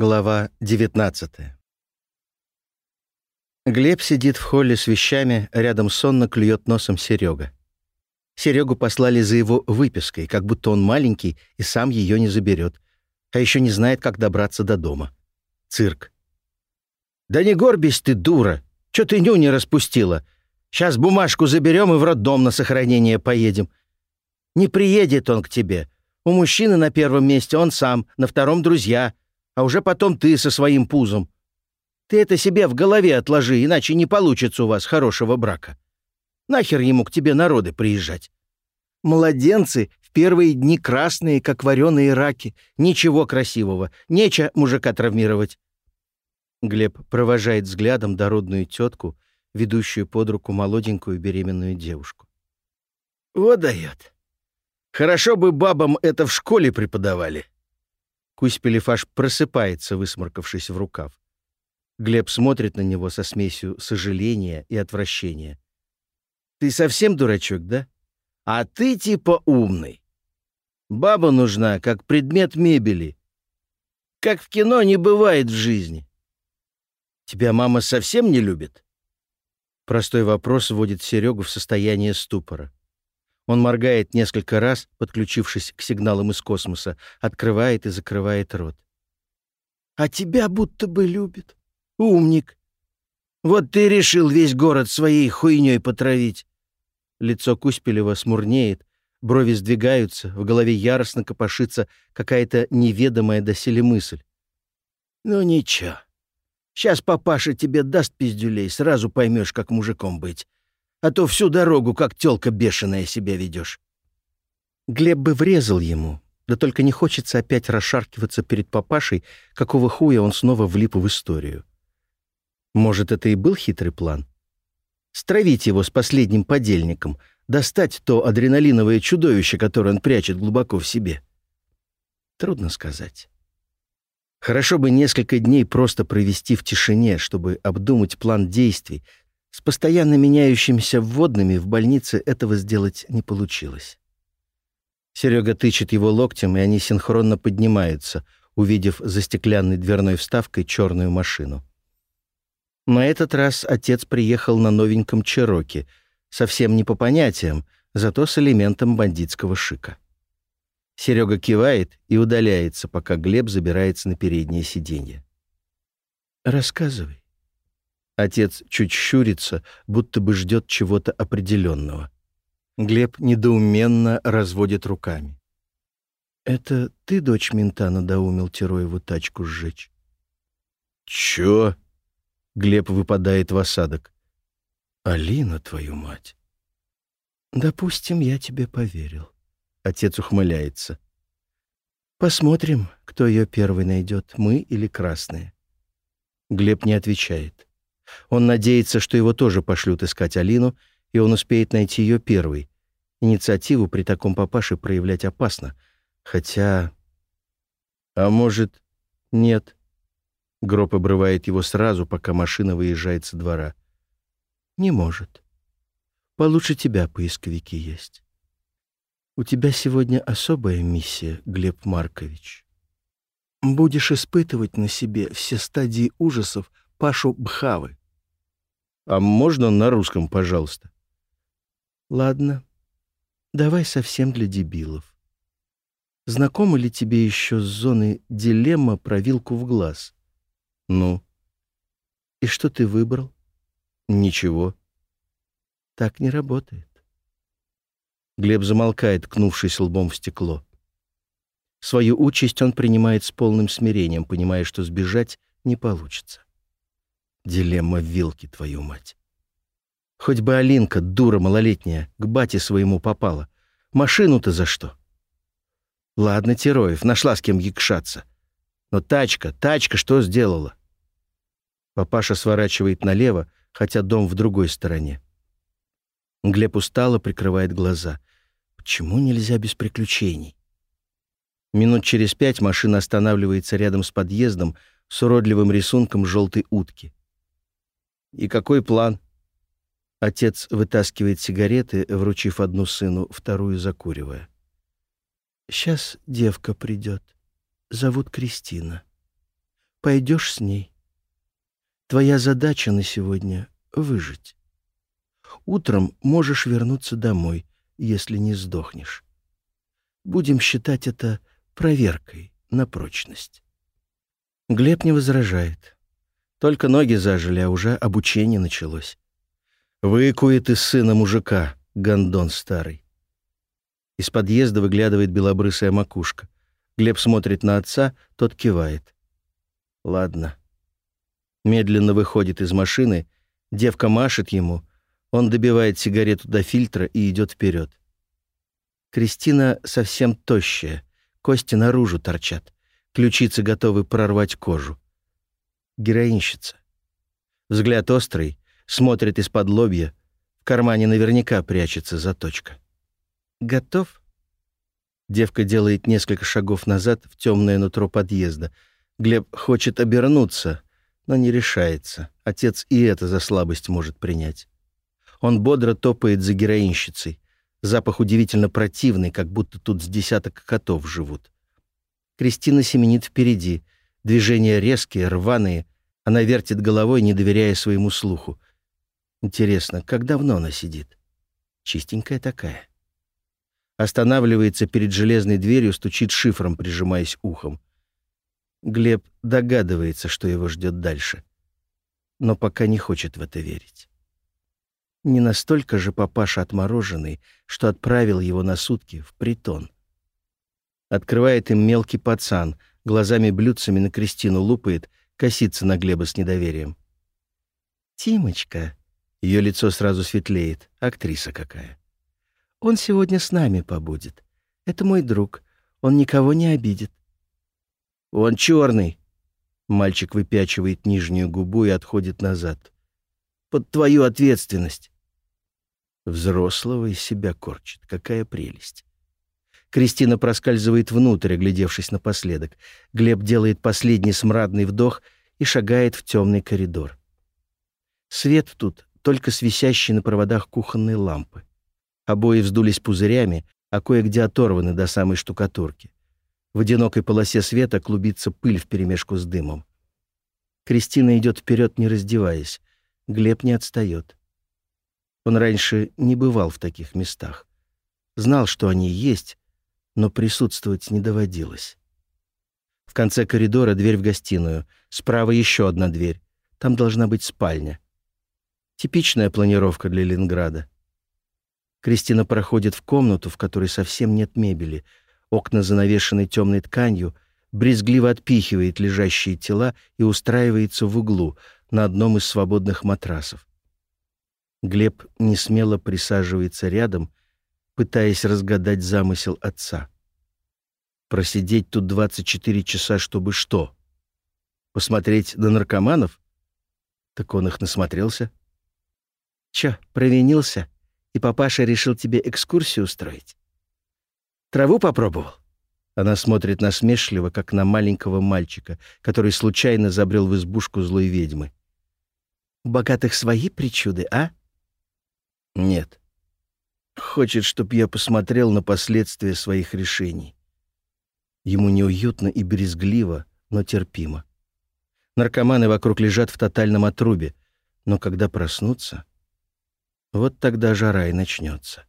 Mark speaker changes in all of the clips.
Speaker 1: Глава 19 Глеб сидит в холле с вещами, рядом сонно клюет носом Серега. Серегу послали за его выпиской, как будто он маленький и сам ее не заберет, а еще не знает, как добраться до дома. Цирк. «Да не горбись ты, дура! Че ты нюни распустила? Сейчас бумажку заберем и в роддом на сохранение поедем. Не приедет он к тебе. У мужчины на первом месте он сам, на втором — друзья — а уже потом ты со своим пузом. Ты это себе в голове отложи, иначе не получится у вас хорошего брака. Нахер ему к тебе народы приезжать? Младенцы в первые дни красные, как вареные раки. Ничего красивого. Нече мужика травмировать. Глеб провожает взглядом дородную тетку, ведущую под руку молоденькую беременную девушку. Вот дает. Хорошо бы бабам это в школе преподавали. Кусь-Пелефаш просыпается, высморкавшись в рукав. Глеб смотрит на него со смесью сожаления и отвращения. «Ты совсем дурачок, да? А ты типа умный. Баба нужна, как предмет мебели. Как в кино не бывает в жизни. Тебя мама совсем не любит?» Простой вопрос вводит Серегу в состояние ступора. Он моргает несколько раз, подключившись к сигналам из космоса, открывает и закрывает рот. «А тебя будто бы любит. Умник. Вот ты решил весь город своей хуйней потравить». Лицо Куспелева смурнеет, брови сдвигаются, в голове яростно копошится какая-то неведомая доселе мысль. «Ну ничего. Сейчас папаша тебе даст пиздюлей, сразу поймешь, как мужиком быть а то всю дорогу, как тёлка бешеная, себя ведёшь». Глеб бы врезал ему, да только не хочется опять расшаркиваться перед папашей, какого хуя он снова влип в историю. Может, это и был хитрый план? Стравить его с последним подельником, достать то адреналиновое чудовище, которое он прячет глубоко в себе. Трудно сказать. Хорошо бы несколько дней просто провести в тишине, чтобы обдумать план действий, с постоянно меняющимися вводными в больнице этого сделать не получилось. Серега тычет его локтем, и они синхронно поднимаются, увидев за стеклянной дверной вставкой черную машину. На этот раз отец приехал на новеньком Чероке, совсем не по понятиям, зато с элементом бандитского шика. Серега кивает и удаляется, пока Глеб забирается на переднее сиденье. «Рассказывай». Отец чуть щурится, будто бы ждет чего-то определенного. Глеб недоуменно разводит руками. «Это ты, дочь мента, надоумил Тероеву тачку сжечь?» «Чё?» Глеб выпадает в осадок. «Алина, твою мать!» «Допустим, я тебе поверил». Отец ухмыляется. «Посмотрим, кто ее первый найдет, мы или красные». Глеб не отвечает. Он надеется, что его тоже пошлют искать Алину, и он успеет найти ее первый. Инициативу при таком папаше проявлять опасно. Хотя... А может, нет. Гроб обрывает его сразу, пока машина выезжает со двора. Не может. Получше тебя поисковики есть. У тебя сегодня особая миссия, Глеб Маркович. Будешь испытывать на себе все стадии ужасов Пашу Бхавы. А можно на русском, пожалуйста? Ладно. Давай совсем для дебилов. Знакомо ли тебе еще с зоны дилемма про вилку в глаз? Ну? И что ты выбрал? Ничего. Так не работает. Глеб замолкает, кнувшись лбом в стекло. Свою участь он принимает с полным смирением, понимая, что сбежать не получится. Дилемма вилки, твою мать. Хоть бы Алинка, дура малолетняя, к бате своему попала. Машину-то за что? Ладно, Тероев, нашла с кем якшаться. Но тачка, тачка что сделала? Папаша сворачивает налево, хотя дом в другой стороне. Глеб устало прикрывает глаза. Почему нельзя без приключений? Минут через пять машина останавливается рядом с подъездом с уродливым рисунком желтой утки. «И какой план?» Отец вытаскивает сигареты, вручив одну сыну, вторую закуривая. «Сейчас девка придет. Зовут Кристина. пойдешь с ней. Твоя задача на сегодня — выжить. Утром можешь вернуться домой, если не сдохнешь. Будем считать это проверкой на прочность. Глеб не возражает. Только ноги зажили, а уже обучение началось. Выкует из сына мужика, гондон старый. Из подъезда выглядывает белобрысая макушка. Глеб смотрит на отца, тот кивает. Ладно. Медленно выходит из машины, девка машет ему, он добивает сигарету до фильтра и идет вперед. Кристина совсем тощая, кости наружу торчат, ключицы готовы прорвать кожу. Героинщица. Взгляд острый, смотрит из-под лобья, в кармане наверняка прячется заточка. «Готов?» Девка делает несколько шагов назад в темное нутро подъезда. Глеб хочет обернуться, но не решается. Отец и это за слабость может принять. Он бодро топает за героинщицей. Запах удивительно противный, как будто тут с десяток котов живут. Кристина семенит впереди. Движения резкие, рваные. Она вертит головой, не доверяя своему слуху. Интересно, как давно она сидит? Чистенькая такая. Останавливается перед железной дверью, стучит шифром, прижимаясь ухом. Глеб догадывается, что его ждет дальше. Но пока не хочет в это верить. Не настолько же папаша отмороженный, что отправил его на сутки в притон. Открывает им мелкий пацан, глазами-блюдцами на Кристину лупает, косится на Глеба с недоверием. «Тимочка!» Ее лицо сразу светлеет. Актриса какая. «Он сегодня с нами побудет. Это мой друг. Он никого не обидит». «Он черный!» Мальчик выпячивает нижнюю губу и отходит назад под твою ответственность. Взрослого из себя корчит. Какая прелесть. Кристина проскальзывает внутрь, оглядевшись напоследок. Глеб делает последний смрадный вдох и шагает в темный коридор. Свет тут только с висящей на проводах кухонной лампы. Обои вздулись пузырями, а кое-где оторваны до самой штукатурки. В одинокой полосе света клубится пыль вперемешку с дымом. Кристина идет вперед, не раздеваясь. Глеб не отстает. Он раньше не бывал в таких местах. Знал, что они есть, но присутствовать не доводилось. В конце коридора дверь в гостиную, справа еще одна дверь. Там должна быть спальня. Типичная планировка для Ленинграда. Кристина проходит в комнату, в которой совсем нет мебели. Окна занавешены темной тканью, брезгливо отпихивает лежащие тела и устраивается в углу — на одном из свободных матрасов. Глеб несмело присаживается рядом, пытаясь разгадать замысел отца. Просидеть тут 24 часа, чтобы что? Посмотреть на наркоманов? Так он их насмотрелся. Чё, провинился, и папаша решил тебе экскурсию устроить? Траву попробовал? Она смотрит насмешливо, как на маленького мальчика, который случайно забрел в избушку злой ведьмы. У богатых свои причуды, а? Нет. Хочет, чтоб я посмотрел на последствия своих решений. Ему неуютно и брезгливо, но терпимо. Наркоманы вокруг лежат в тотальном отрубе, но когда проснутся, вот тогда жара и начнется.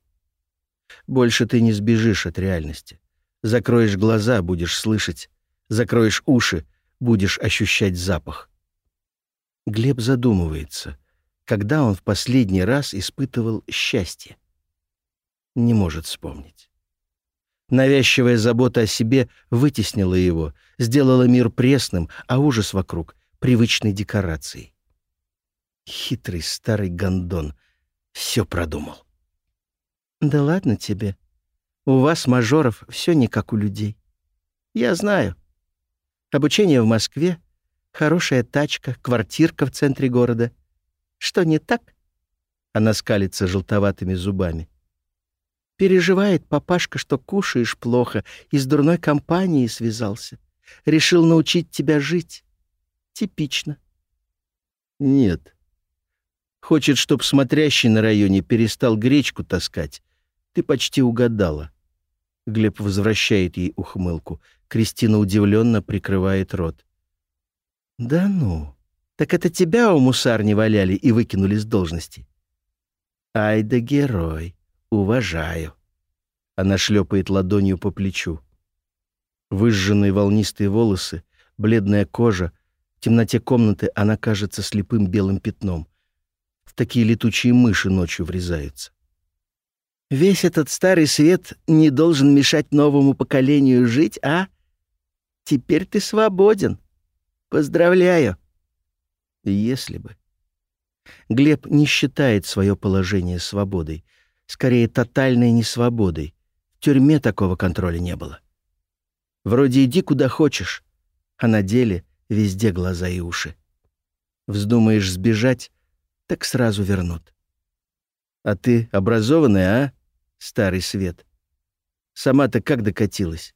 Speaker 1: Больше ты не сбежишь от реальности. Закроешь глаза — будешь слышать, закроешь уши — будешь ощущать запах. Глеб задумывается, когда он в последний раз испытывал счастье. Не может вспомнить. Навязчивая забота о себе вытеснила его, сделала мир пресным, а ужас вокруг — привычной декорацией. Хитрый старый гондон все продумал. «Да ладно тебе. У вас, мажоров, все не как у людей. Я знаю. Обучение в Москве, Хорошая тачка, квартирка в центре города. Что не так?» Она скалится желтоватыми зубами. «Переживает папашка, что кушаешь плохо, и с дурной компанией связался. Решил научить тебя жить. Типично». «Нет. Хочет, чтоб смотрящий на районе перестал гречку таскать. Ты почти угадала». Глеб возвращает ей ухмылку. Кристина удивленно прикрывает рот. «Да ну! Так это тебя у мусарни валяли и выкинули с должности?» «Ай да герой! Уважаю!» Она шлепает ладонью по плечу. Выжженные волнистые волосы, бледная кожа. В темноте комнаты она кажется слепым белым пятном. В такие летучие мыши ночью врезаются. Весь этот старый свет не должен мешать новому поколению жить, а? Теперь ты свободен. Поздравляю. Если бы. Глеб не считает свое положение свободой. Скорее, тотальной несвободой. В тюрьме такого контроля не было. Вроде иди куда хочешь, а на деле везде глаза и уши. Вздумаешь сбежать, так сразу вернут. А ты образованная, а, старый свет? Сама-то как докатилась?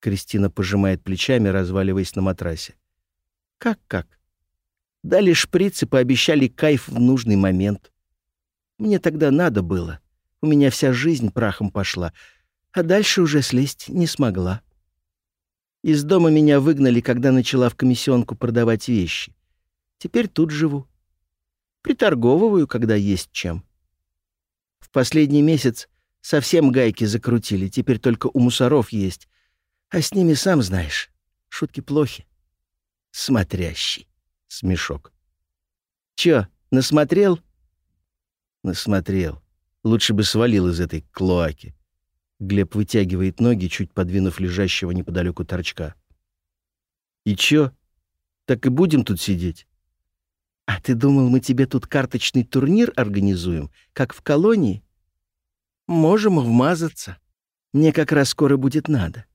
Speaker 1: Кристина пожимает плечами, разваливаясь на матрасе. Как-как? Дали шприц и пообещали кайф в нужный момент. Мне тогда надо было. У меня вся жизнь прахом пошла — а дальше уже слезть не смогла. Из дома меня выгнали, когда начала в комиссионку продавать вещи. Теперь тут живу. Приторговываю, когда есть чем. В последний месяц совсем гайки закрутили, теперь только у мусоров есть. А с ними, сам знаешь, шутки плохи. Смотрящий. Смешок. Чё, насмотрел? Насмотрел. Лучше бы свалил из этой клоаки. Глеб вытягивает ноги, чуть подвинув лежащего неподалеку торчка. «И чё? Так и будем тут сидеть?» «А ты думал, мы тебе тут карточный турнир организуем, как в колонии?» «Можем вмазаться. Мне как раз скоро будет надо.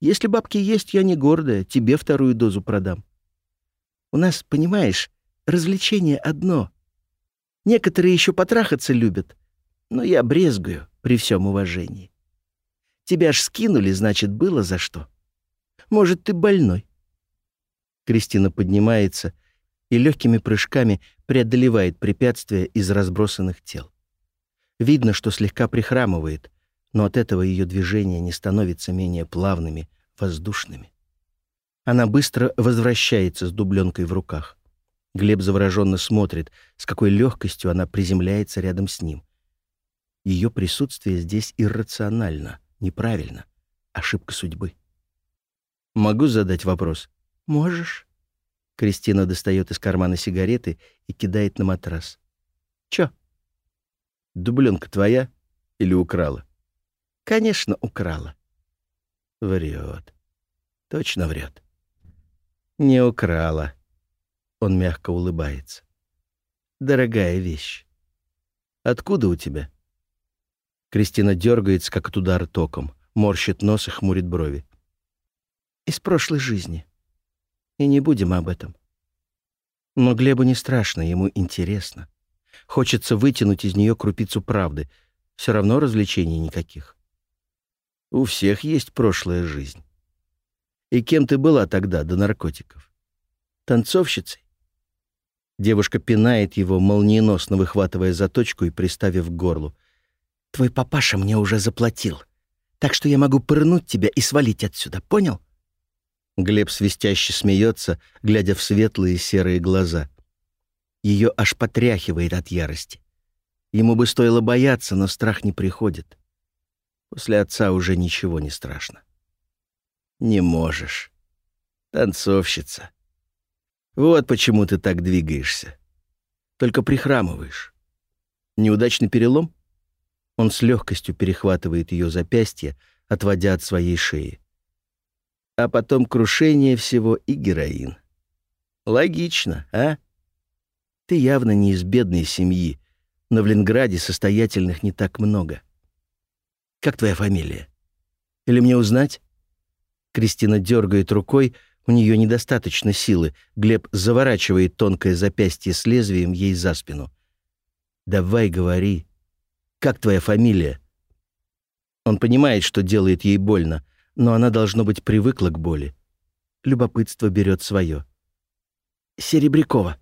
Speaker 1: Если бабки есть, я не гордая, тебе вторую дозу продам. У нас, понимаешь, развлечение одно. Некоторые еще потрахаться любят, но я брезгую при всем уважении. Тебя ж скинули, значит, было за что. Может, ты больной?» Кристина поднимается и легкими прыжками преодолевает препятствия из разбросанных тел. Видно, что слегка прихрамывает, но от этого ее движения не становятся менее плавными, воздушными. Она быстро возвращается с дубленкой в руках. Глеб завороженно смотрит, с какой легкостью она приземляется рядом с ним — ее присутствие здесь иррационально, неправильно. Ошибка судьбы. «Могу задать вопрос?» «Можешь». Кристина достает из кармана сигареты и кидает на матрас. «Чё?» «Дубленка твоя или украла?» «Конечно, украла». Врет. Точно врет. «Не украла». Он мягко улыбается. «Дорогая вещь. Откуда у тебя?» Кристина дергается, как от удара током, морщит нос и хмурит брови. «Из прошлой жизни. И не будем об этом». Но Глебу не страшно, ему интересно. Хочется вытянуть из нее крупицу правды. Все равно развлечений никаких. У всех есть прошлая жизнь. И кем ты была тогда до наркотиков? Танцовщицей? Девушка пинает его, молниеносно выхватывая заточку и приставив к горлу. Твой папаша мне уже заплатил. Так что я могу пырнуть тебя и свалить отсюда, понял?» Глеб свистяще смеется, глядя в светлые серые глаза. Ее аж потряхивает от ярости. Ему бы стоило бояться, но страх не приходит. После отца уже ничего не страшно. «Не можешь. Танцовщица. Вот почему ты так двигаешься. Только прихрамываешь. Неудачный перелом?» Он с легкостью перехватывает ее запястье, отводя от своей шеи. А потом крушение всего и героин. Логично, а? Ты явно не из бедной семьи, но в Ленинграде состоятельных не так много. Как твоя фамилия? Или мне узнать? Кристина дергает рукой, у нее недостаточно силы. Глеб заворачивает тонкое запястье с лезвием ей за спину. «Давай говори, как твоя фамилия?» Он понимает, что делает ей больно, но она, должно быть, привыкла к боли. Любопытство берет свое. «Серебрякова».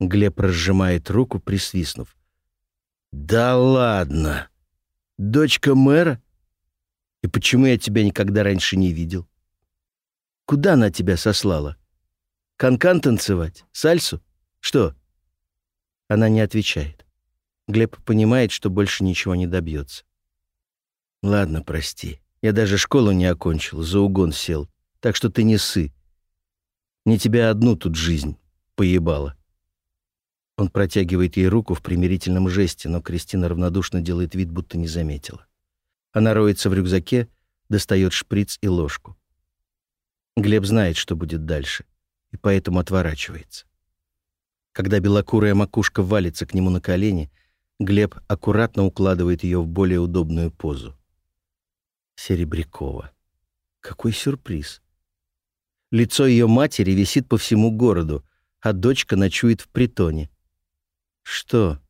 Speaker 1: Глеб разжимает руку, присвистнув. «Да ладно! Дочка мэра? И почему я тебя никогда раньше не видел? Куда она тебя сослала?» Канкан -кан танцевать? Сальсу? Что?» Она не отвечает. Глеб понимает, что больше ничего не добьется. «Ладно, прости. Я даже школу не окончил, за угон сел. Так что ты не сы. Не тебя одну тут жизнь поебала». Он протягивает ей руку в примирительном жесте, но Кристина равнодушно делает вид, будто не заметила. Она роется в рюкзаке, достает шприц и ложку. Глеб знает, что будет дальше, и поэтому отворачивается. Когда белокурая макушка валится к нему на колени, Глеб аккуратно укладывает ее в более удобную позу. Серебрякова. Какой сюрприз. Лицо ее матери висит по всему городу, а дочка ночует в притоне. Что?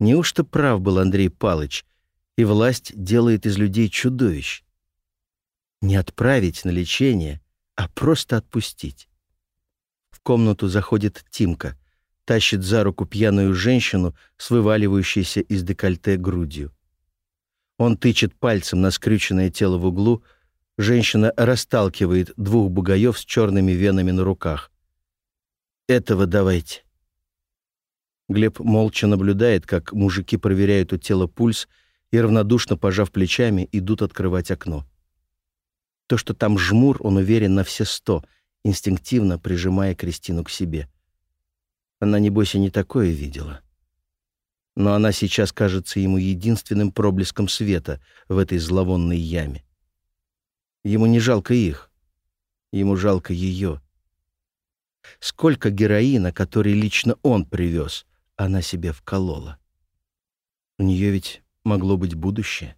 Speaker 1: Неужто прав был Андрей Палыч, и власть делает из людей чудовищ? Не отправить на лечение, а просто отпустить. В комнату заходит Тимка — тащит за руку пьяную женщину с вываливающейся из декольте грудью. Он тычет пальцем на скрюченное тело в углу, женщина расталкивает двух бугаев с черными венами на руках. «Этого давайте». Глеб молча наблюдает, как мужики проверяют у тела пульс и, равнодушно пожав плечами, идут открывать окно. То, что там жмур, он уверен на все сто, инстинктивно прижимая Кристину к себе. Она, небось, и не такое видела. Но она сейчас кажется ему единственным проблеском света в этой зловонной яме. Ему не жалко их. Ему жалко ее. Сколько героина, который лично он привез, она себе вколола. У нее ведь могло быть будущее.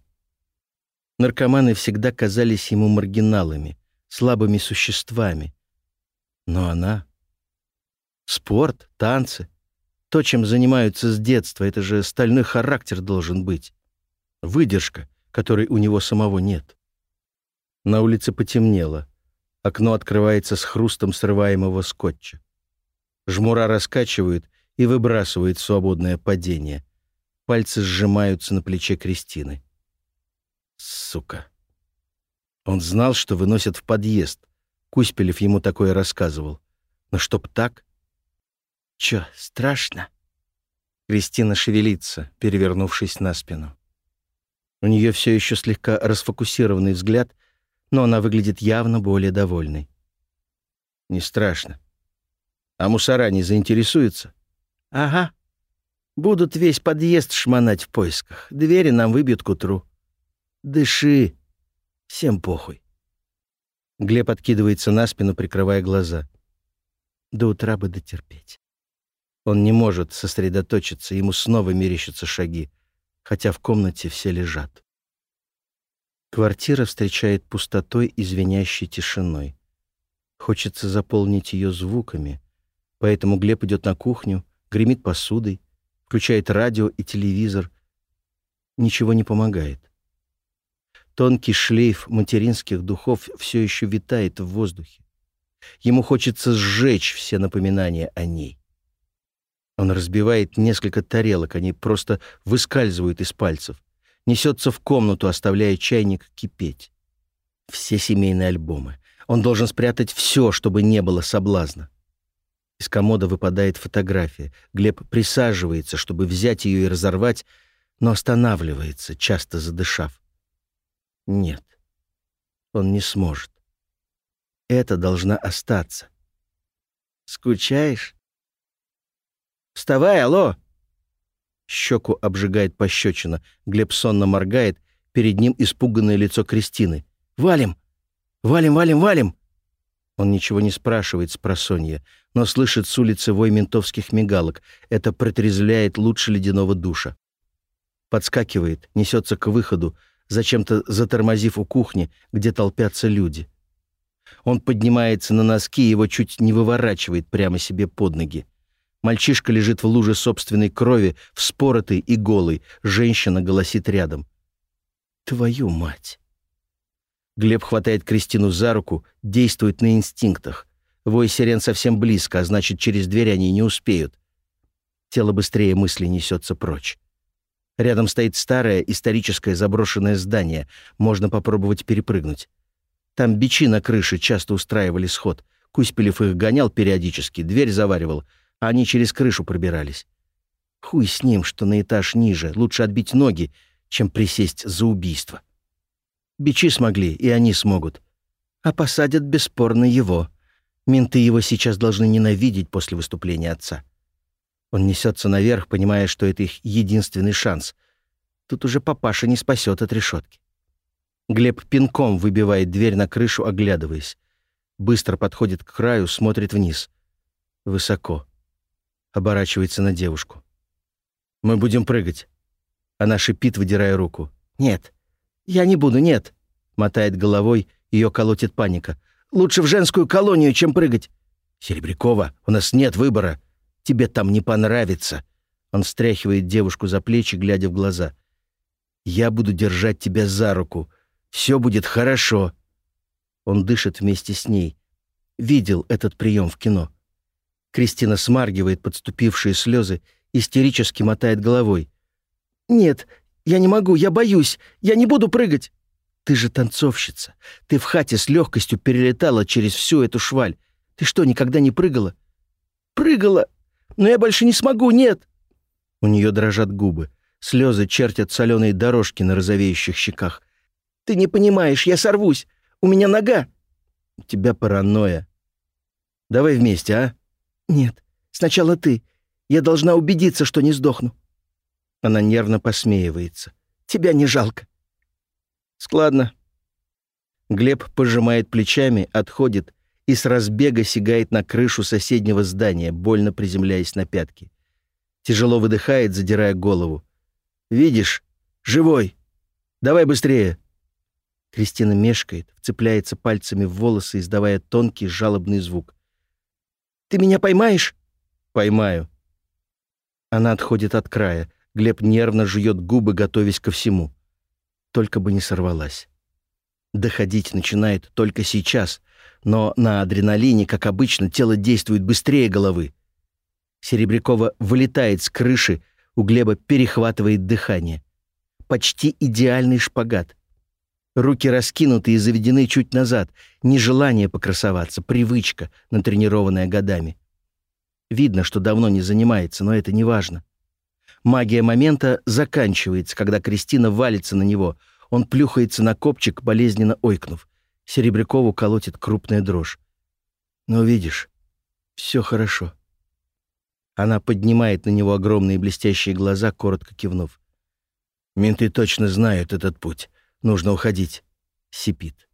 Speaker 1: Наркоманы всегда казались ему маргиналами, слабыми существами. Но она Спорт, танцы. То, чем занимаются с детства, это же стальной характер должен быть. Выдержка, которой у него самого нет. На улице потемнело. Окно открывается с хрустом срываемого скотча. Жмура раскачивают и выбрасывает свободное падение. Пальцы сжимаются на плече Кристины. Сука. Он знал, что выносят в подъезд. Куспелев ему такое рассказывал. Но чтоб так... «Чё, страшно?» Кристина шевелится, перевернувшись на спину. У нее все еще слегка расфокусированный взгляд, но она выглядит явно более довольной. «Не страшно. А мусора не заинтересуются?» «Ага. Будут весь подъезд шмонать в поисках. Двери нам выбьют к утру. Дыши. Всем похуй». Глеб откидывается на спину, прикрывая глаза. До утра бы дотерпеть. Он не может сосредоточиться, ему снова мерещатся шаги, хотя в комнате все лежат. Квартира встречает пустотой и звенящей тишиной. Хочется заполнить ее звуками, поэтому Глеб идет на кухню, гремит посудой, включает радио и телевизор. Ничего не помогает. Тонкий шлейф материнских духов все еще витает в воздухе. Ему хочется сжечь все напоминания о ней. Он разбивает несколько тарелок, они просто выскальзывают из пальцев. Несется в комнату, оставляя чайник кипеть. Все семейные альбомы. Он должен спрятать все, чтобы не было соблазна. Из комода выпадает фотография. Глеб присаживается, чтобы взять ее и разорвать, но останавливается, часто задышав. Нет, он не сможет. Это должна остаться. «Скучаешь?» Вставай, алло!» Щеку обжигает пощечина. Глеб сонно моргает. Перед ним испуганное лицо Кристины. «Валим! Валим, валим, валим!» Он ничего не спрашивает с просонья, но слышит с улицы вой ментовских мигалок. Это протрезвляет лучше ледяного душа. Подскакивает, несется к выходу, зачем-то затормозив у кухни, где толпятся люди. Он поднимается на носки, его чуть не выворачивает прямо себе под ноги. Мальчишка лежит в луже собственной крови, вспоротый и голый. Женщина голосит рядом. «Твою мать!» Глеб хватает Кристину за руку, действует на инстинктах. Вой сирен совсем близко, а значит, через дверь они не успеют. Тело быстрее мысли несется прочь. Рядом стоит старое историческое заброшенное здание. Можно попробовать перепрыгнуть. Там бичи на крыше часто устраивали сход. Куспелев их гонял периодически, дверь заваривал, а они через крышу пробирались. Хуй с ним, что на этаж ниже. Лучше отбить ноги, чем присесть за убийство. Бичи смогли, и они смогут. А посадят бесспорно его. Менты его сейчас должны ненавидеть после выступления отца. Он несется наверх, понимая, что это их единственный шанс. Тут уже папаша не спасет от решетки. Глеб пинком выбивает дверь на крышу, оглядываясь. Быстро подходит к краю, смотрит вниз. Высоко. Оборачивается на девушку. «Мы будем прыгать». Она шипит, выдирая руку. «Нет, я не буду, нет». Мотает головой, ее колотит паника. «Лучше в женскую колонию, чем прыгать». «Серебрякова, у нас нет выбора. Тебе там не понравится». Он встряхивает девушку за плечи, глядя в глаза. «Я буду держать тебя за руку. Все будет хорошо». Он дышит вместе с ней. Видел этот прием в кино. Кристина смаргивает подступившие слезы, истерически мотает головой. «Нет, я не могу, я боюсь, я не буду прыгать». «Ты же танцовщица. Ты в хате с легкостью перелетала через всю эту шваль. Ты что, никогда не прыгала?» «Прыгала, но я больше не смогу, нет». У нее дрожат губы. Слезы чертят соленые дорожки на розовеющих щеках. «Ты не понимаешь, я сорвусь. У меня нога». «У тебя паранойя. Давай вместе, а?» «Нет, сначала ты. Я должна убедиться, что не сдохну». Она нервно посмеивается. «Тебя не жалко». «Складно». Глеб пожимает плечами, отходит и с разбега сигает на крышу соседнего здания, больно приземляясь на пятки. Тяжело выдыхает, задирая голову. «Видишь? Живой! Давай быстрее!» Кристина мешкает, вцепляется пальцами в волосы, издавая тонкий жалобный звук. Ты меня поймаешь?» «Поймаю». Она отходит от края. Глеб нервно жует губы, готовясь ко всему. Только бы не сорвалась. Доходить начинает только сейчас, но на адреналине, как обычно, тело действует быстрее головы. Серебрякова вылетает с крыши, у Глеба перехватывает дыхание. Почти идеальный шпагат. Руки раскинуты и заведены чуть назад. Нежелание покрасоваться, привычка, натренированная годами. Видно, что давно не занимается, но это не важно. Магия момента заканчивается, когда Кристина валится на него. Он плюхается на копчик, болезненно ойкнув. Серебрякову колотит крупная дрожь. «Ну, видишь, все хорошо». Она поднимает на него огромные блестящие глаза, коротко кивнув. «Менты точно знают этот путь. Нужно уходить. Сипит.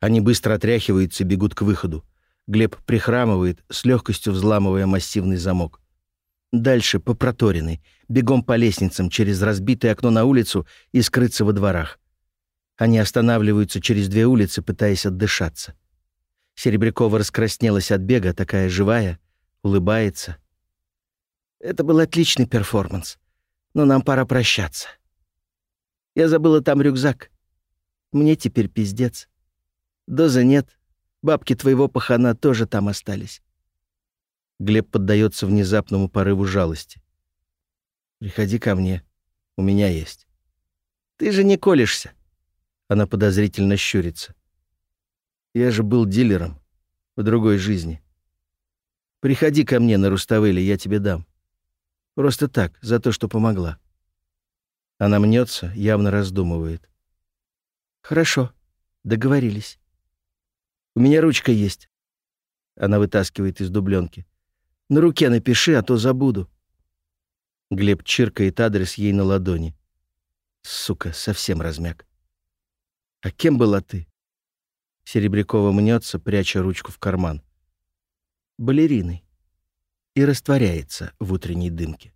Speaker 1: Они быстро отряхиваются и бегут к выходу. Глеб прихрамывает, с легкостью взламывая массивный замок. Дальше по проторенной, бегом по лестницам через разбитое окно на улицу и скрыться во дворах. Они останавливаются через две улицы, пытаясь отдышаться. Серебрякова раскраснелась от бега, такая живая, улыбается. Это был отличный перформанс, но нам пора прощаться. Я забыла там рюкзак. Мне теперь пиздец. Дозы нет. Бабки твоего пахана тоже там остались. Глеб поддается внезапному порыву жалости. «Приходи ко мне. У меня есть». «Ты же не колешься». Она подозрительно щурится. «Я же был дилером в другой жизни. Приходи ко мне на Руставеле, я тебе дам. Просто так, за то, что помогла». Она мнется, явно раздумывает. «Хорошо, договорились. У меня ручка есть». Она вытаскивает из дубленки. «На руке напиши, а то забуду». Глеб чиркает адрес ей на ладони. Сука, совсем размяк. «А кем была ты?» Серебрякова мнется, пряча ручку в карман. «Балериной» и растворяется в утренней дымке.